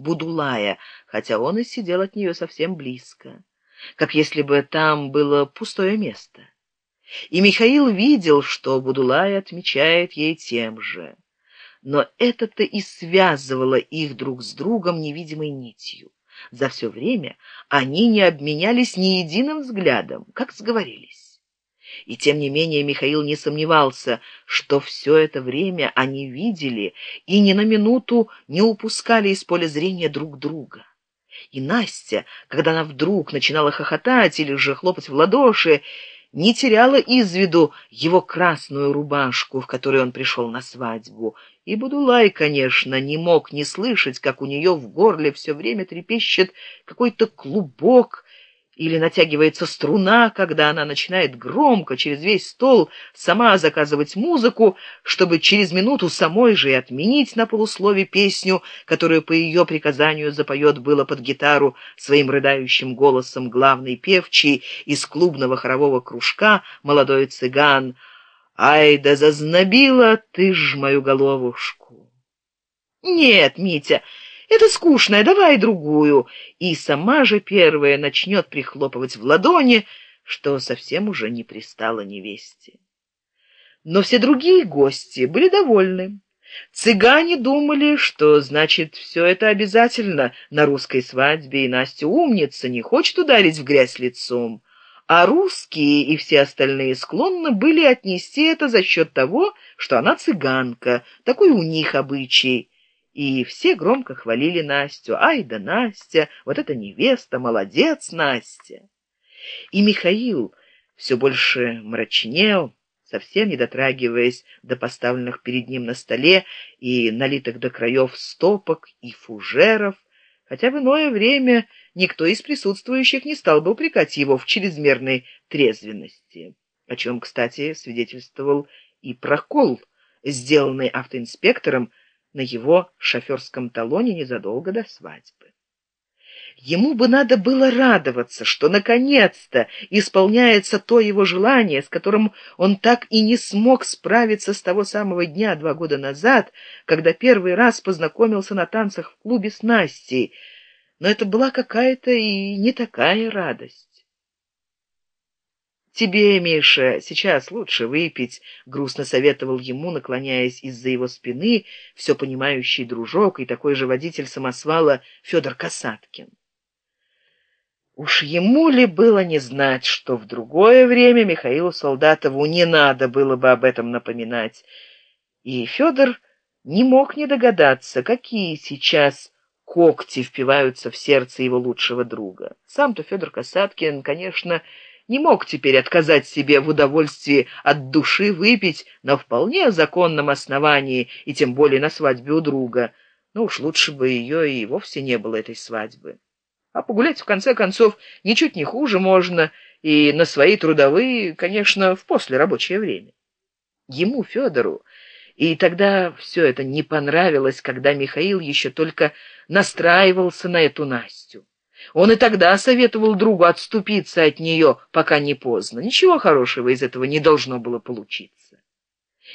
Будулая, хотя он и сидел от нее совсем близко, как если бы там было пустое место. И Михаил видел, что Будулай отмечает ей тем же. Но это-то и связывало их друг с другом невидимой нитью. За все время они не обменялись ни единым взглядом, как сговорились. И тем не менее Михаил не сомневался, что все это время они видели и ни на минуту не упускали из поля зрения друг друга. И Настя, когда она вдруг начинала хохотать или же хлопать в ладоши, не теряла из виду его красную рубашку, в которой он пришел на свадьбу, и Будулай, конечно, не мог не слышать, как у нее в горле все время трепещет какой-то клубок, или натягивается струна, когда она начинает громко через весь стол сама заказывать музыку, чтобы через минуту самой же и отменить на полуслове песню, которую по ее приказанию запоет было под гитару своим рыдающим голосом главный певчий из клубного хорового кружка молодой цыган. «Ай да зазнобила ты ж мою головушку!» «Нет, Митя!» Это скучная, давай другую. И сама же первая начнет прихлопывать в ладони, что совсем уже не пристало невесте. Но все другие гости были довольны. Цыгане думали, что, значит, все это обязательно на русской свадьбе, и Настя умница, не хочет ударить в грязь лицом. А русские и все остальные склонны были отнести это за счет того, что она цыганка, такой у них обычай и все громко хвалили Настю. «Ай да Настя! Вот это невеста! Молодец, Настя!» И Михаил все больше мрачнел, совсем не дотрагиваясь до поставленных перед ним на столе и налитых до краев стопок и фужеров, хотя в иное время никто из присутствующих не стал бы упрекать его в чрезмерной трезвенности, о чем, кстати, свидетельствовал и прокол, сделанный автоинспектором на его шоферском талоне незадолго до свадьбы. Ему бы надо было радоваться, что наконец-то исполняется то его желание, с которым он так и не смог справиться с того самого дня два года назад, когда первый раз познакомился на танцах в клубе с Настей. Но это была какая-то и не такая радость. «Тебе, Миша, сейчас лучше выпить», — грустно советовал ему, наклоняясь из-за его спины, все понимающий дружок и такой же водитель самосвала Федор Касаткин. Уж ему ли было не знать, что в другое время Михаилу Солдатову не надо было бы об этом напоминать, и Федор не мог не догадаться, какие сейчас когти впиваются в сердце его лучшего друга. Сам-то Федор Касаткин, конечно, не мог теперь отказать себе в удовольствии от души выпить на вполне законном основании, и тем более на свадьбе у друга. Ну уж лучше бы ее и вовсе не было, этой свадьбы. А погулять, в конце концов, ничуть не хуже можно, и на свои трудовые, конечно, в послерабочее время. Ему, Федору, и тогда все это не понравилось, когда Михаил еще только настраивался на эту Настю. Он и тогда советовал другу отступиться от нее, пока не поздно. Ничего хорошего из этого не должно было получиться.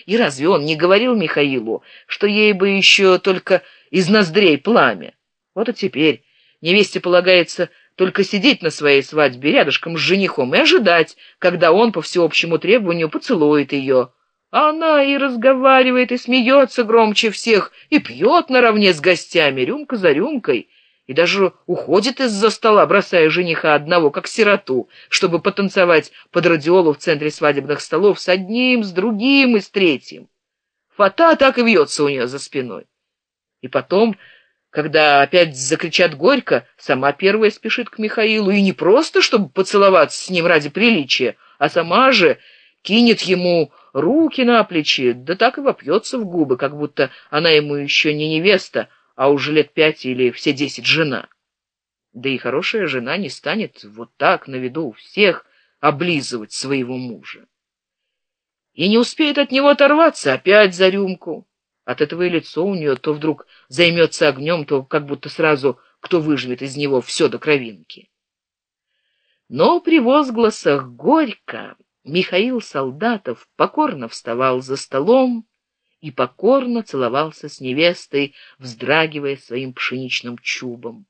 И разве он не говорил Михаилу, что ей бы еще только из ноздрей пламя? Вот и теперь невесте полагается только сидеть на своей свадьбе рядышком с женихом и ожидать, когда он по всеобщему требованию поцелует ее. А она и разговаривает, и смеется громче всех, и пьет наравне с гостями, рюмка за рюмкой и даже уходит из-за стола, бросая жениха одного, как сироту, чтобы потанцевать под радиолу в центре свадебных столов с одним, с другим и с третьим. Фата так и вьется у нее за спиной. И потом, когда опять закричат горько, сама первая спешит к Михаилу, и не просто, чтобы поцеловаться с ним ради приличия, а сама же кинет ему руки на плечи, да так и вопьется в губы, как будто она ему еще не невеста, а уже лет пять или все десять жена. Да и хорошая жена не станет вот так на виду у всех облизывать своего мужа. И не успеет от него оторваться опять за рюмку. От этого и лицо у нее то вдруг займется огнем, то как будто сразу кто выжмет из него все до кровинки. Но при возгласах «Горько» Михаил Солдатов покорно вставал за столом, и покорно целовался с невестой, вздрагивая своим пшеничным чубом.